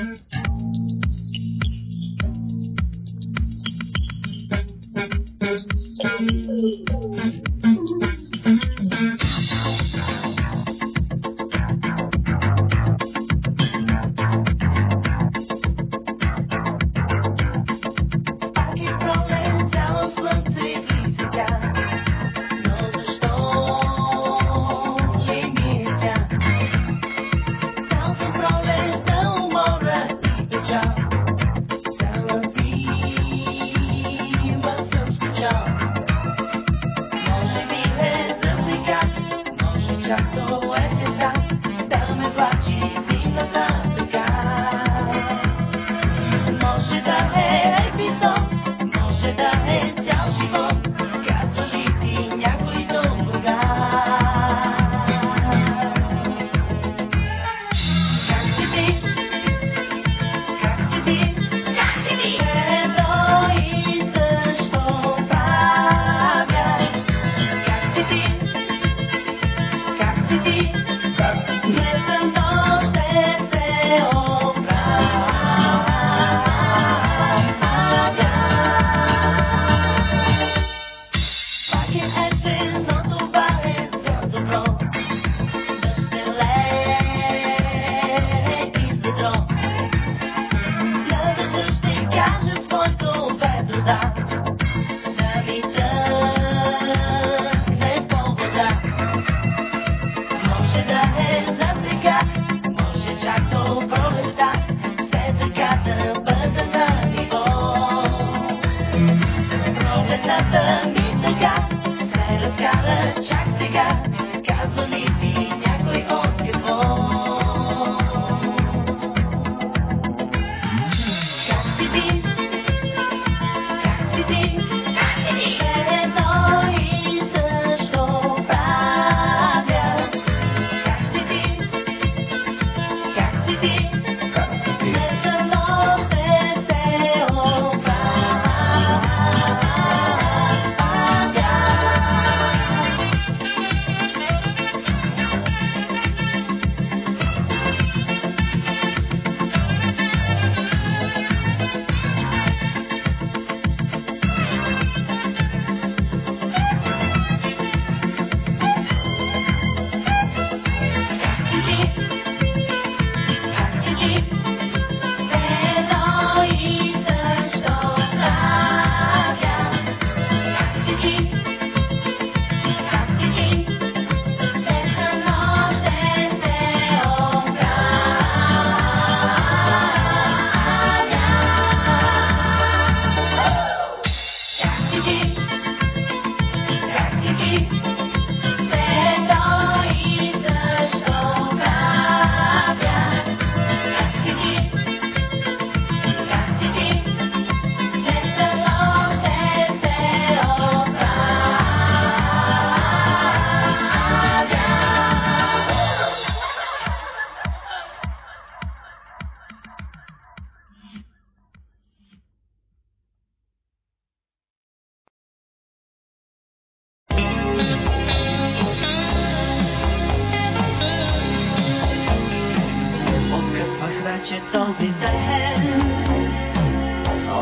Thank you.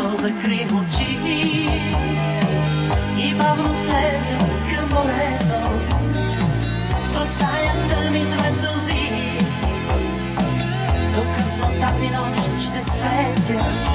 закри очи и бавно слезе към морето. В стаята ми две сълзи, до къснота ми нощ ще светя.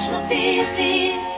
mucho difícil.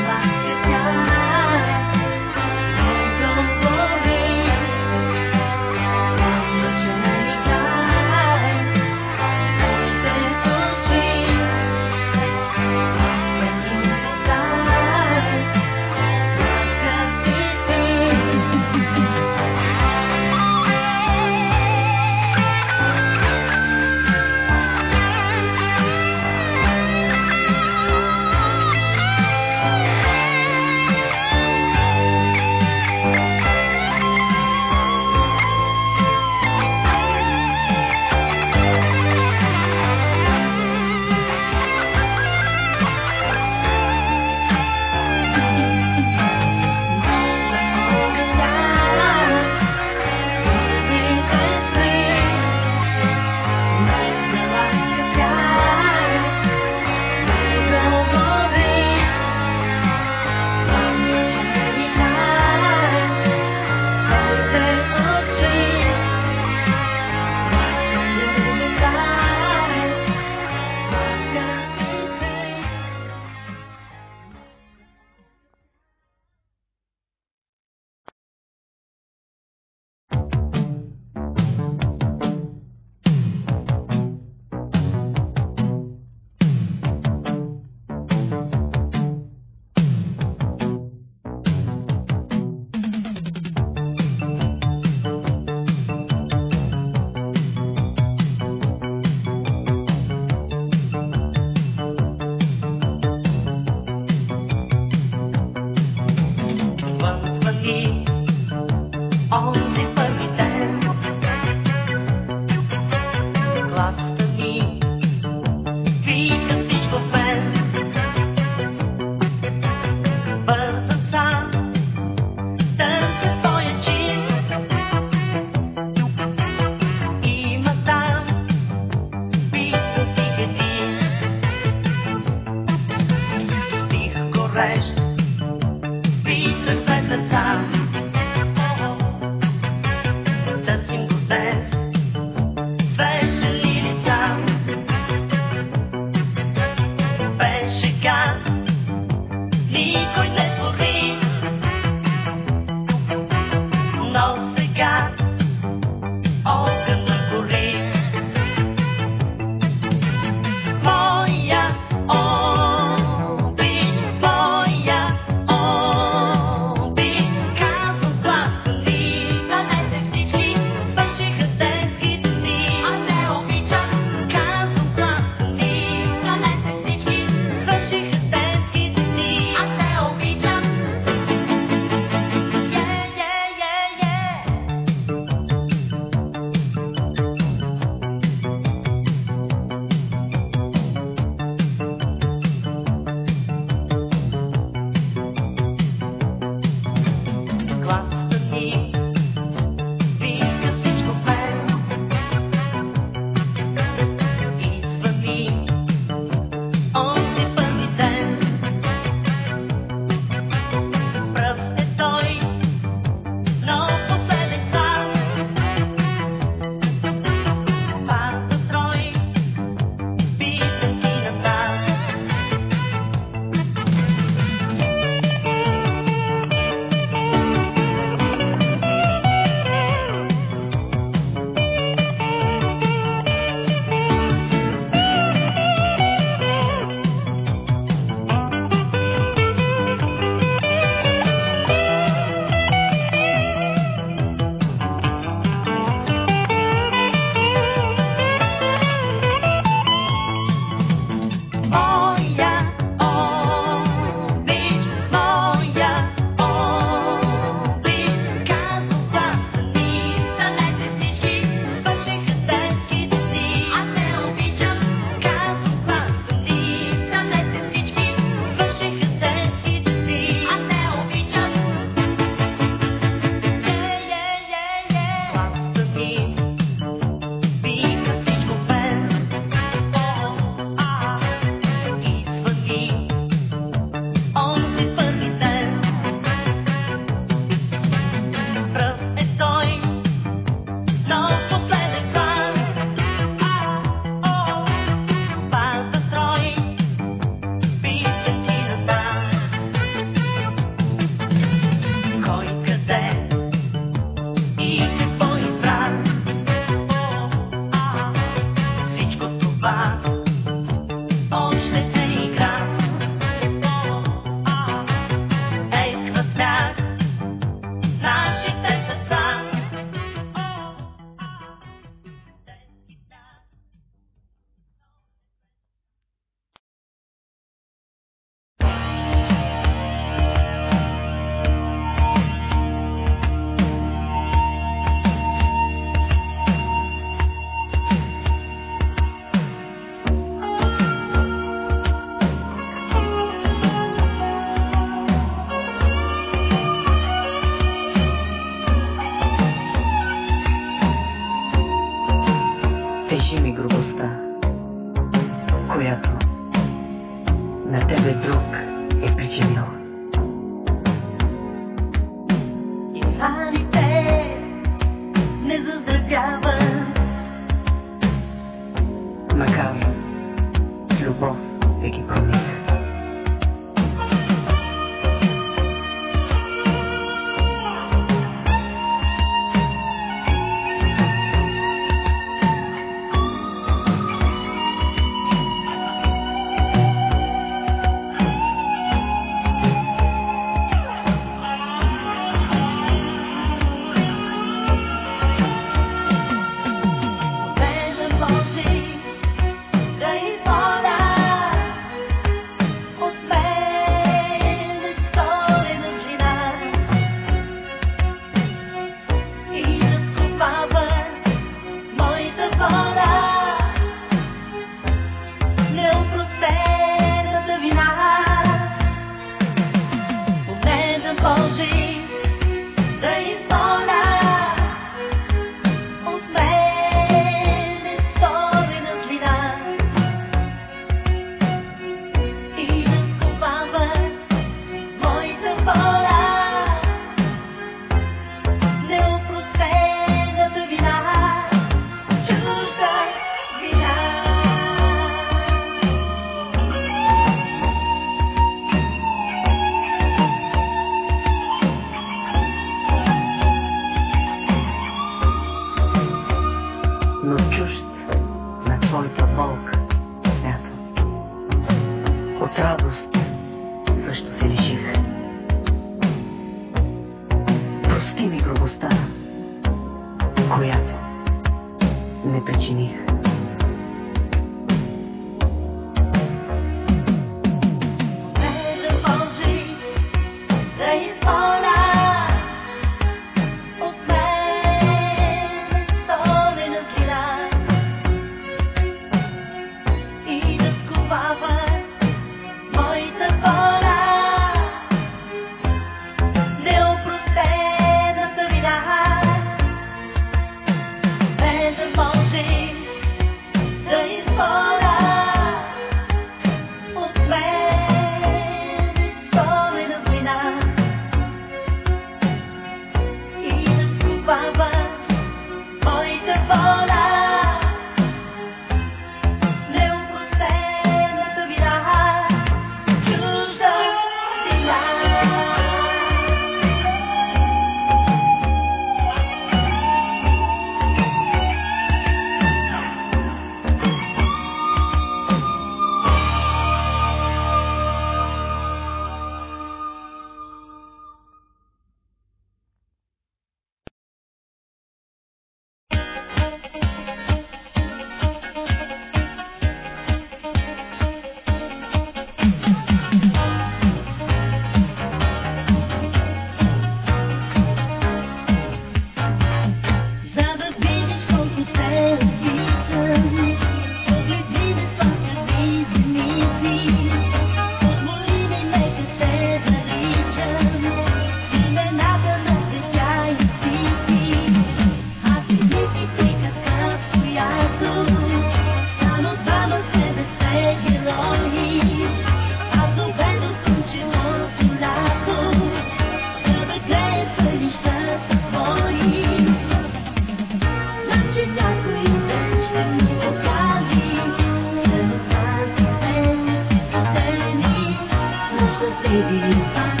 baby.